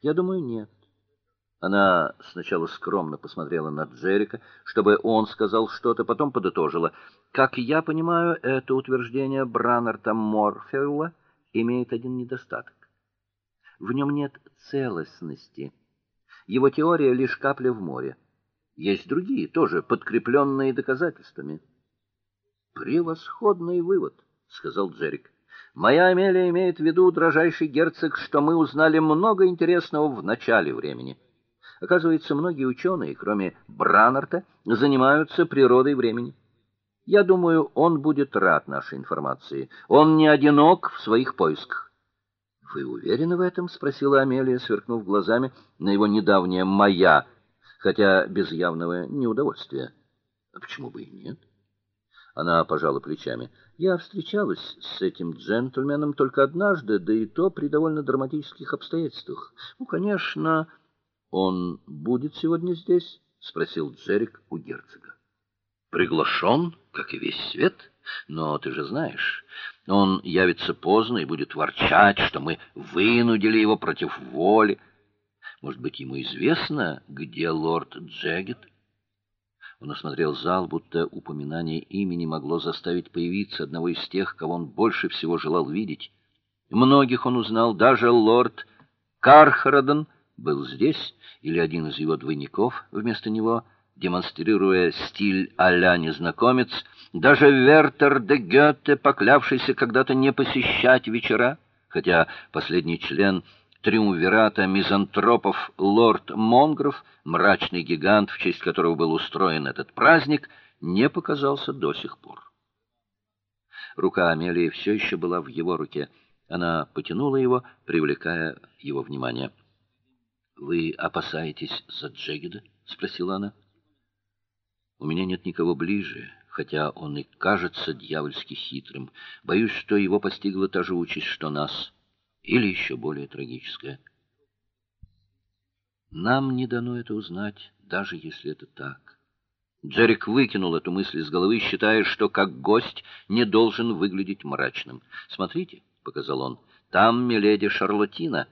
Я думаю, нет. Она сначала скромно посмотрела на Джерика, чтобы он сказал что-то, потом подытожила: "Как я понимаю, это утверждение Браннерта Морфеула имеет один недостаток. В нем нет целостности. Его теория лишь капля в море. Есть другие, тоже подкрепленные доказательствами". Превосходный вывод, сказал Джерик. Моя Амелия имеет в виду, дрожайший герцог, что мы узнали много интересного в начале времени. Оказывается, многие ученые, кроме Браннерта, занимаются природой времени. Я думаю, он будет рад нашей информации. Он не одинок в своих поисках. Вы уверены в этом? спросила Амелия, сверкнув глазами на его недавнее моя, хотя без явного неудовольствия. А почему бы и нет? Она пожала плечами. Я встречалась с этим джентльменом только однажды, да и то при довольно драматических обстоятельствах. Ну, конечно, он будет сегодня здесь, спросил Джерик у герцога. Приглашен, как и весь свет, но ты же знаешь, он явится поздно и будет ворчать, что мы вынудили его против воли. Может быть, ему известно, где лорд Джегет? Он осмотрел зал, будто упоминание имени могло заставить появиться одного из тех, кого он больше всего желал видеть. Многих он узнал, даже лорд Кархараден был здесь, или один из его двойников вместо него, демонстрируя стиль а-ля незнакомец, даже Вертер де Гёте, поклявшийся когда-то не посещать вечера, хотя последний член триумвирата мизантропов лорд Монгров, мрачный гигант, в честь которого был устроен этот праздник, не показался до сих пор. Рука Амелии все еще была в его руке. Она потянула его, привлекая его внимание. Вы опасаетесь за Джегеда? спросила она. У меня нет никого ближе, хотя он и кажется дьявольски хитрым. Боюсь, что его постигла та же участь, что нас или еще более трагическое. Нам не дано это узнать, даже если это так. Джерик выкинул эту мысль из головы, считая, что как гость не должен выглядеть мрачным. "Смотрите", показал он. "Там миледи Шарлотина".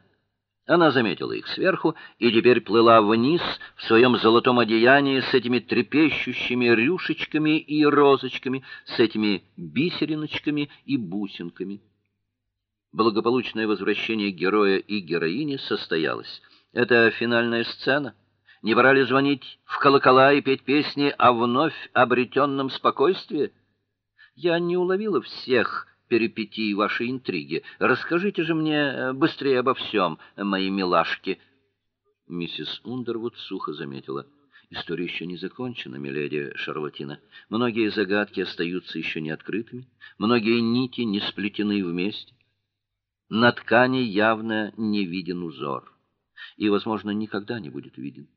Она заметила их сверху и теперь плыла вниз в своем золотом одеянии с этими трепещущими рюшечками и розочками, с этими бисериночками и бусинками. Благополучное возвращение героя и героини состоялось. Это финальная сцена. Не пора ли звонить в колокола и петь песни о вновь обретенном спокойствии? Я не уловила всех перипетий вашей интриги. Расскажите же мне э, быстрее обо всем, мои милашки. Миссис Ундервуд сухо заметила: История еще не закончена, миледи Шарлотина. Многие загадки остаются еще не открытыми, многие нити не сплетены вместе. На ткани явно не виден узор, и, возможно, никогда не будет виден.